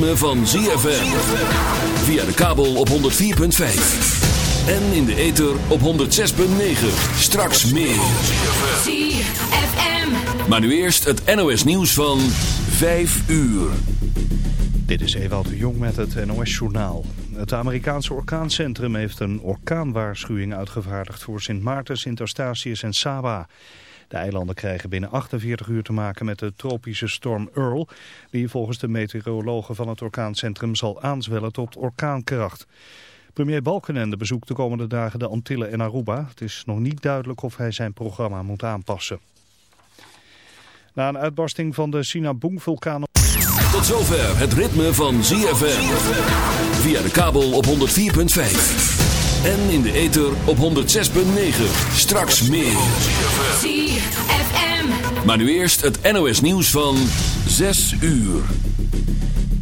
ritme van ZFM. Via de kabel op 104.5. En in de ether op 106.9. Straks meer. ZFM. Maar nu eerst het NOS nieuws van 5 uur. Dit is Ewald de Jong met het NOS-journaal. Het Amerikaanse orkaancentrum heeft een orkaanwaarschuwing uitgevaardigd voor Sint Maarten, Sint Eustatius en Saba. De eilanden krijgen binnen 48 uur te maken met de tropische storm Earl, die volgens de meteorologen van het orkaancentrum zal aanzwellen tot orkaankracht. Premier Balkenende bezoekt de komende dagen de Antillen en Aruba. Het is nog niet duidelijk of hij zijn programma moet aanpassen. Na een uitbarsting van de Sinabung-vulkaan... Tot zover het ritme van ZFM. Via de kabel op 104.5. En in de ether op 106.9. Straks meer. ZFM. Maar nu eerst het NOS nieuws van 6 uur.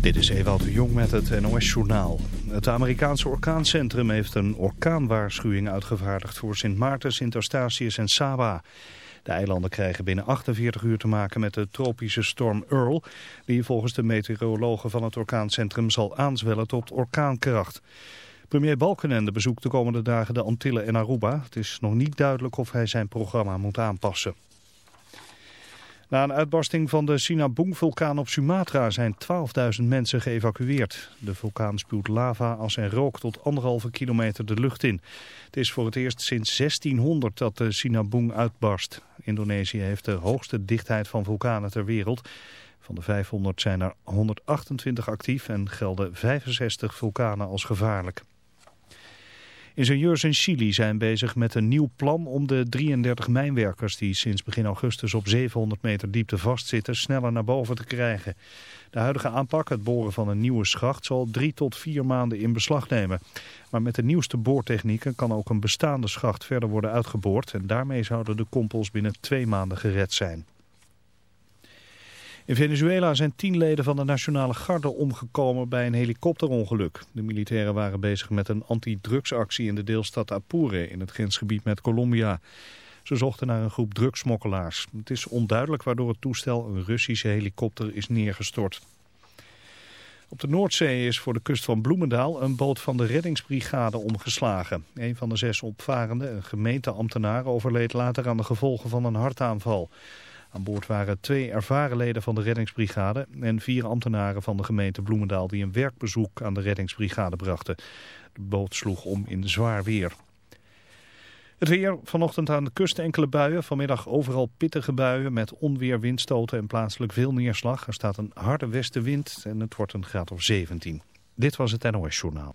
Dit is Ewald de Jong met het NOS-journaal. Het Amerikaanse orkaancentrum heeft een orkaanwaarschuwing uitgevaardigd voor Sint Maarten, Sint Eustatius en Saba. De eilanden krijgen binnen 48 uur te maken met de tropische storm Earl, die volgens de meteorologen van het orkaancentrum zal aanzwellen tot orkaankracht. Premier Balkenende bezoekt de komende dagen de Antillen en Aruba. Het is nog niet duidelijk of hij zijn programma moet aanpassen. Na een uitbarsting van de Sinabung-vulkaan op Sumatra zijn 12.000 mensen geëvacueerd. De vulkaan spuwt lava, as en rook tot anderhalve kilometer de lucht in. Het is voor het eerst sinds 1600 dat de Sinabung uitbarst. Indonesië heeft de hoogste dichtheid van vulkanen ter wereld. Van de 500 zijn er 128 actief en gelden 65 vulkanen als gevaarlijk. Ingenieurs in Chili zijn bezig met een nieuw plan om de 33 mijnwerkers die sinds begin augustus op 700 meter diepte vastzitten sneller naar boven te krijgen. De huidige aanpak, het boren van een nieuwe schacht, zal drie tot vier maanden in beslag nemen. Maar met de nieuwste boortechnieken kan ook een bestaande schacht verder worden uitgeboord en daarmee zouden de kompels binnen twee maanden gered zijn. In Venezuela zijn tien leden van de Nationale Garde omgekomen bij een helikopterongeluk. De militairen waren bezig met een antidrugsactie in de deelstad Apure in het grensgebied met Colombia. Ze zochten naar een groep drugsmokkelaars. Het is onduidelijk waardoor het toestel, een Russische helikopter, is neergestort. Op de Noordzee is voor de kust van Bloemendaal een boot van de reddingsbrigade omgeslagen. Een van de zes opvarenden, een gemeenteambtenaar, overleed later aan de gevolgen van een hartaanval. Aan boord waren twee ervaren leden van de reddingsbrigade en vier ambtenaren van de gemeente Bloemendaal die een werkbezoek aan de reddingsbrigade brachten. De boot sloeg om in zwaar weer. Het weer, vanochtend aan de kust enkele buien, vanmiddag overal pittige buien met onweer, windstoten en plaatselijk veel neerslag. Er staat een harde westenwind en het wordt een graad of 17. Dit was het NOS Journaal.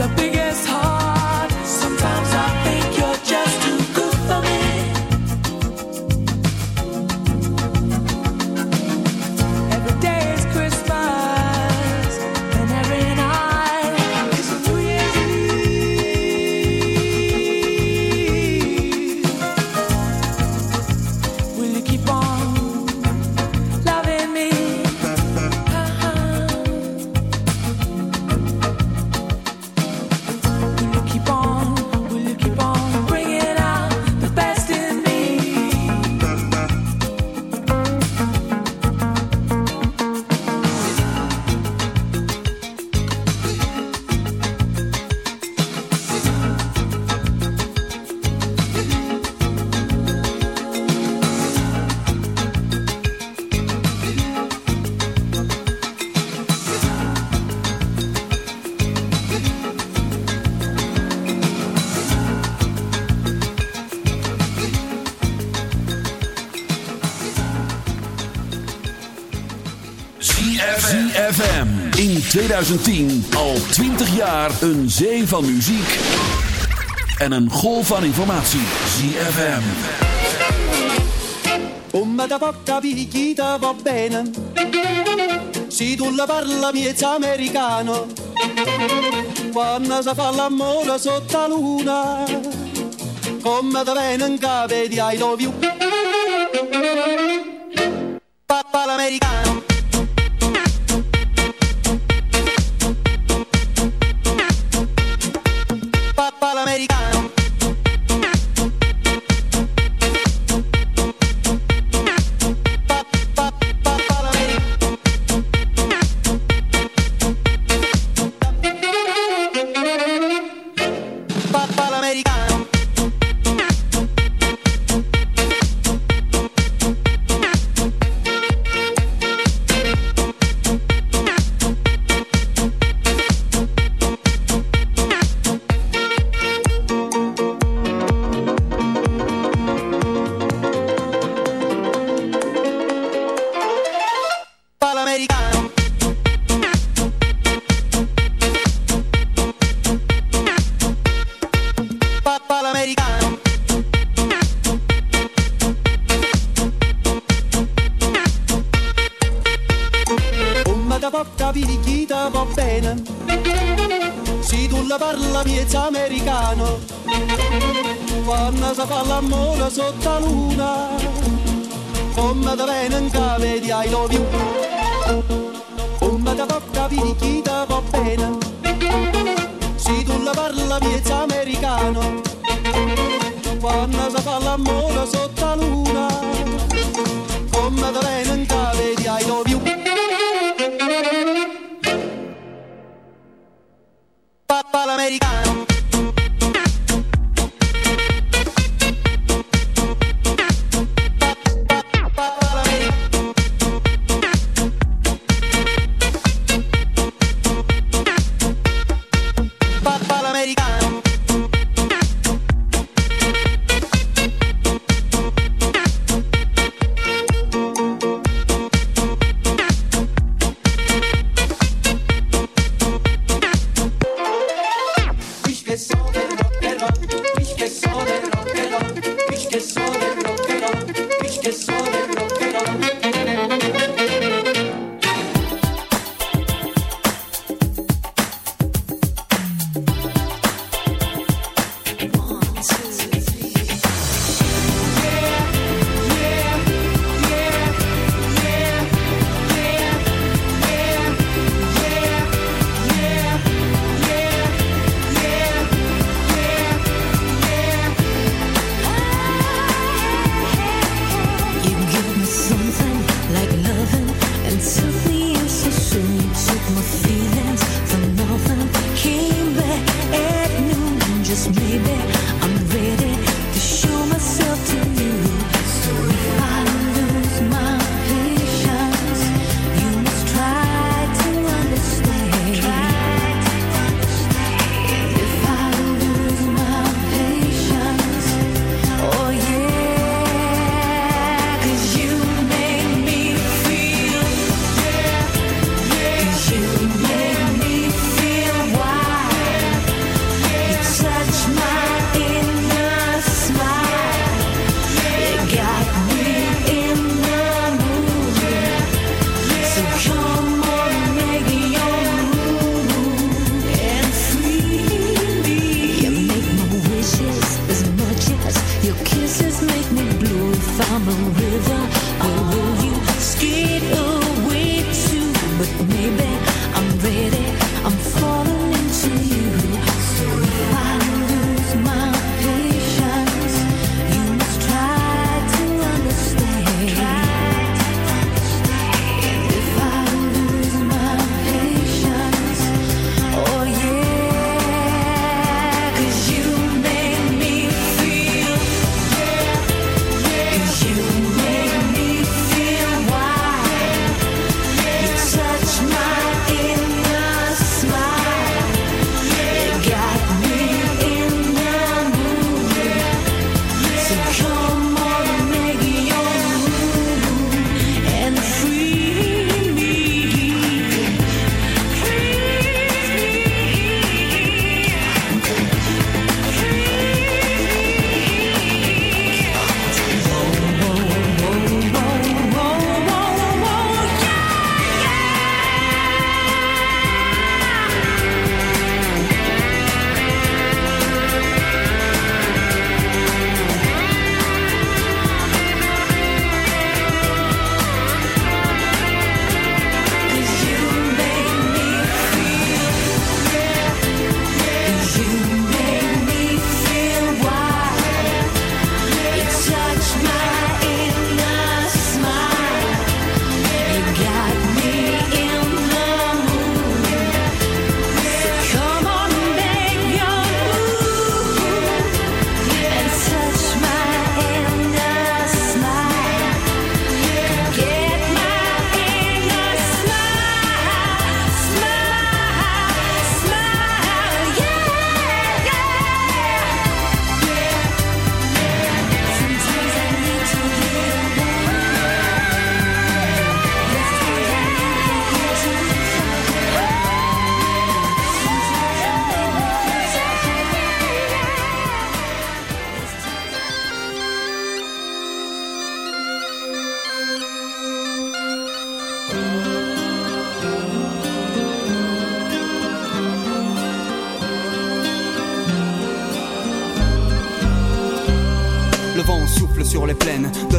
the biggest heart. 2010 al 20 jaar een zee van muziek en een golf van informatie. ZFM. Come da vi. picchita va bene Si tu la parla miezza americano Quando si fa l'amore sotto la luna Come da venen cave di I love you de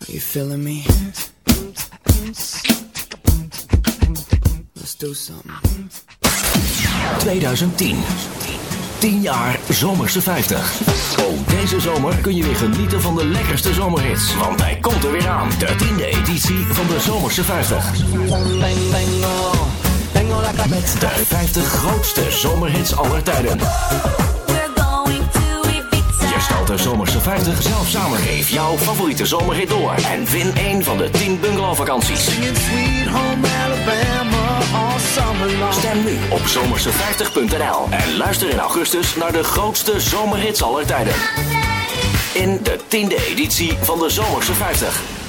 Are you feeling me? 2010. 10 jaar Zomerse 50. Ook deze zomer kun je weer genieten van de lekkerste zomerhits. Want hij komt er weer aan. De tiende editie van de Zomerse 50. Met de 50 grootste zomerhits aller tijden. Je stelt de Zomerse 50 zelf samen. Geef jouw favoriete zomerhit door. En win een van de 10 bungalowvakanties. Stem nu op zomerse50.nl. En luister in augustus naar de grootste zomerhits aller tijden. In de 10e editie van de Zomerse 50.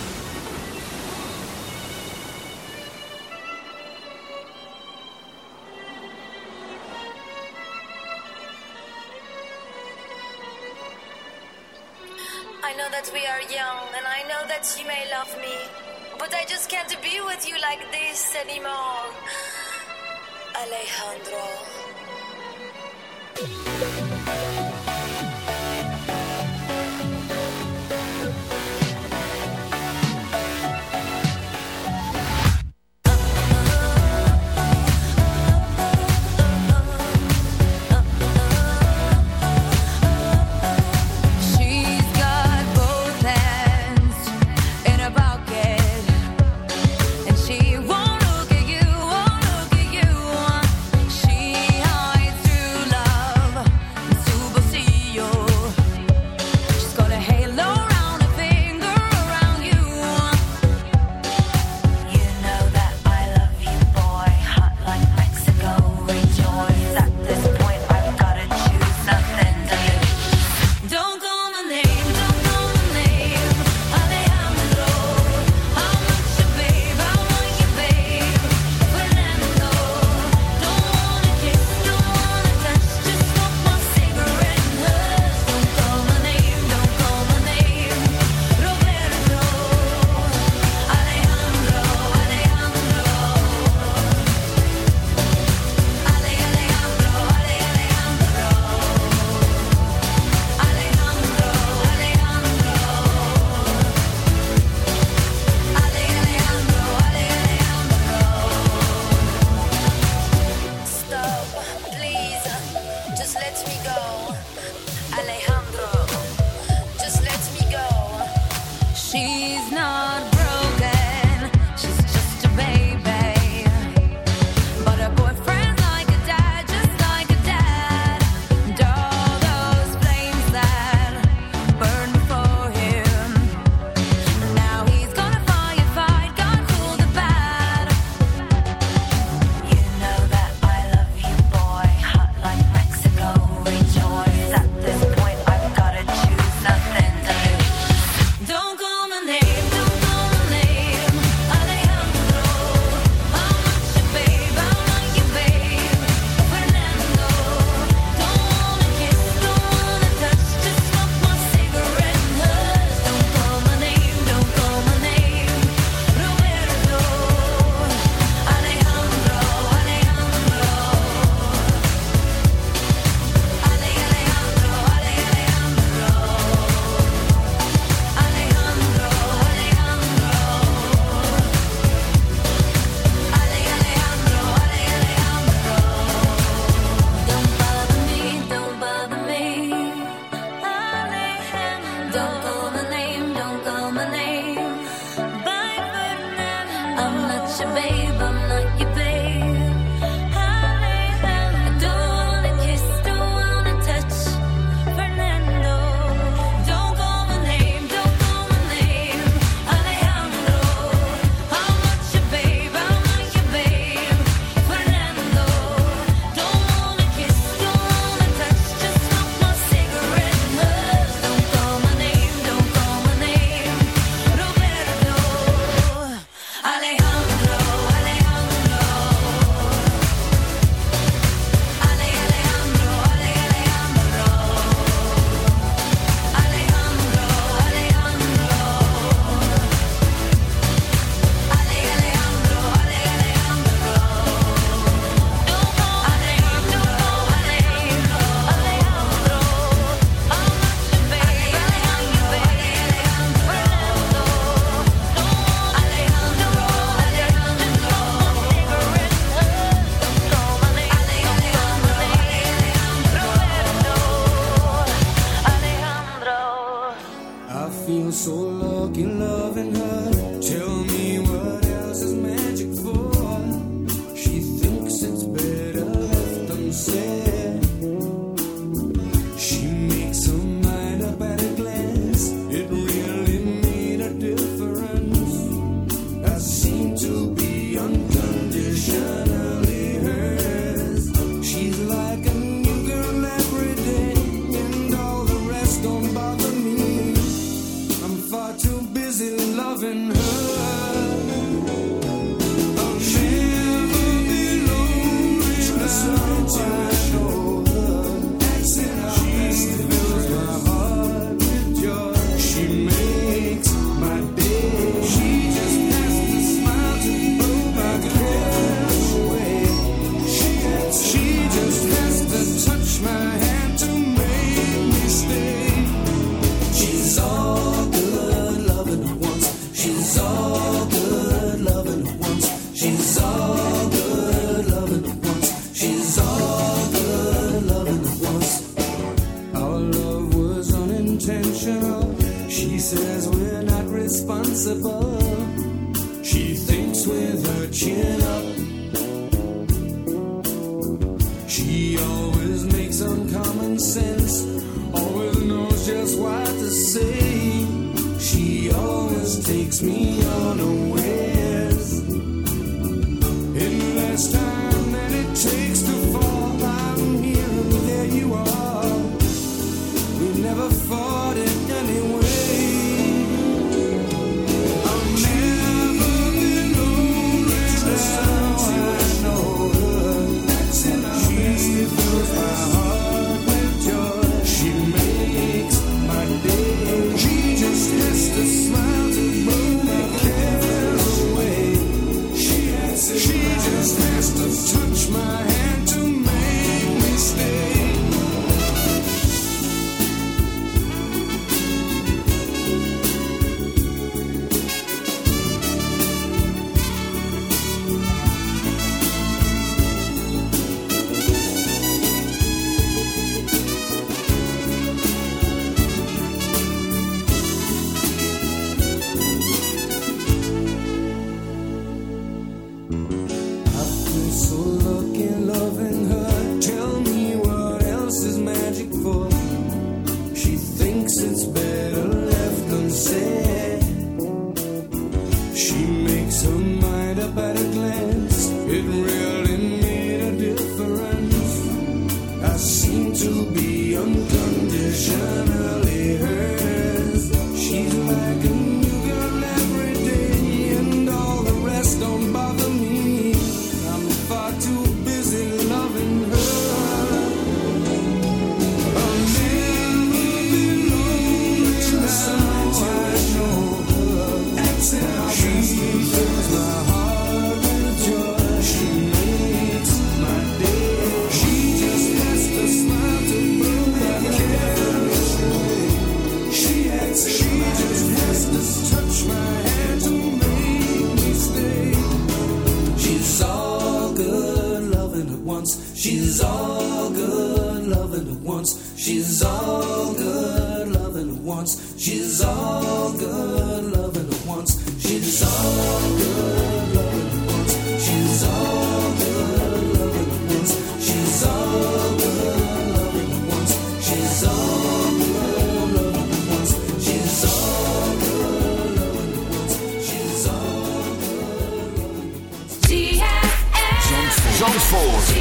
Zandvoort.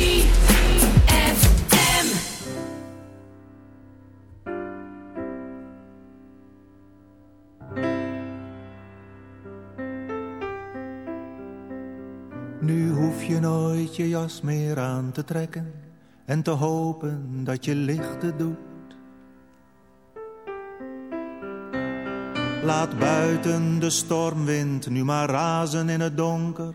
Nu hoef je nooit je jas meer aan te trekken en te hopen dat je lichten doet. Laat buiten de stormwind nu maar razen in het donker,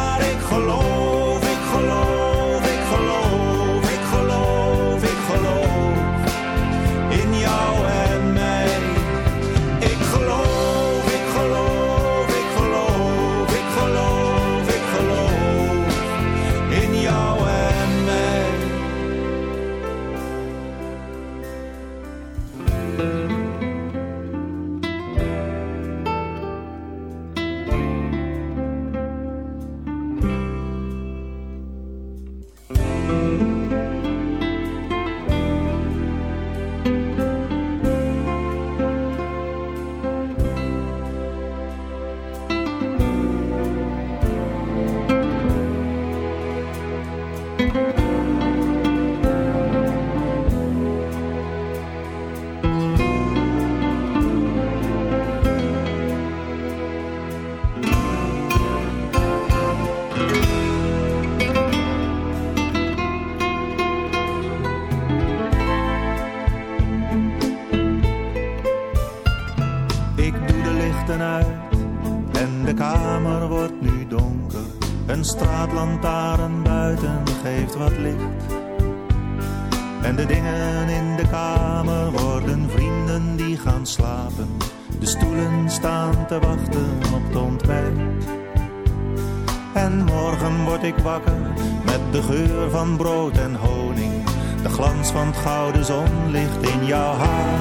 van het gouden zonlicht in jouw haar.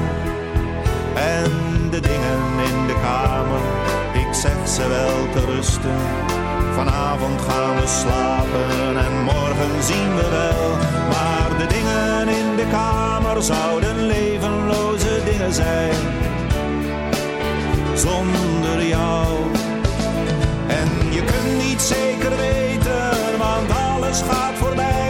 En de dingen in de kamer, ik zeg ze wel te rusten. Vanavond gaan we slapen en morgen zien we wel. Maar de dingen in de kamer zouden levenloze dingen zijn. Zonder jou. En je kunt niet zeker weten, want alles gaat voorbij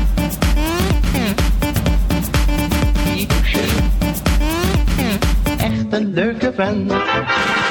Een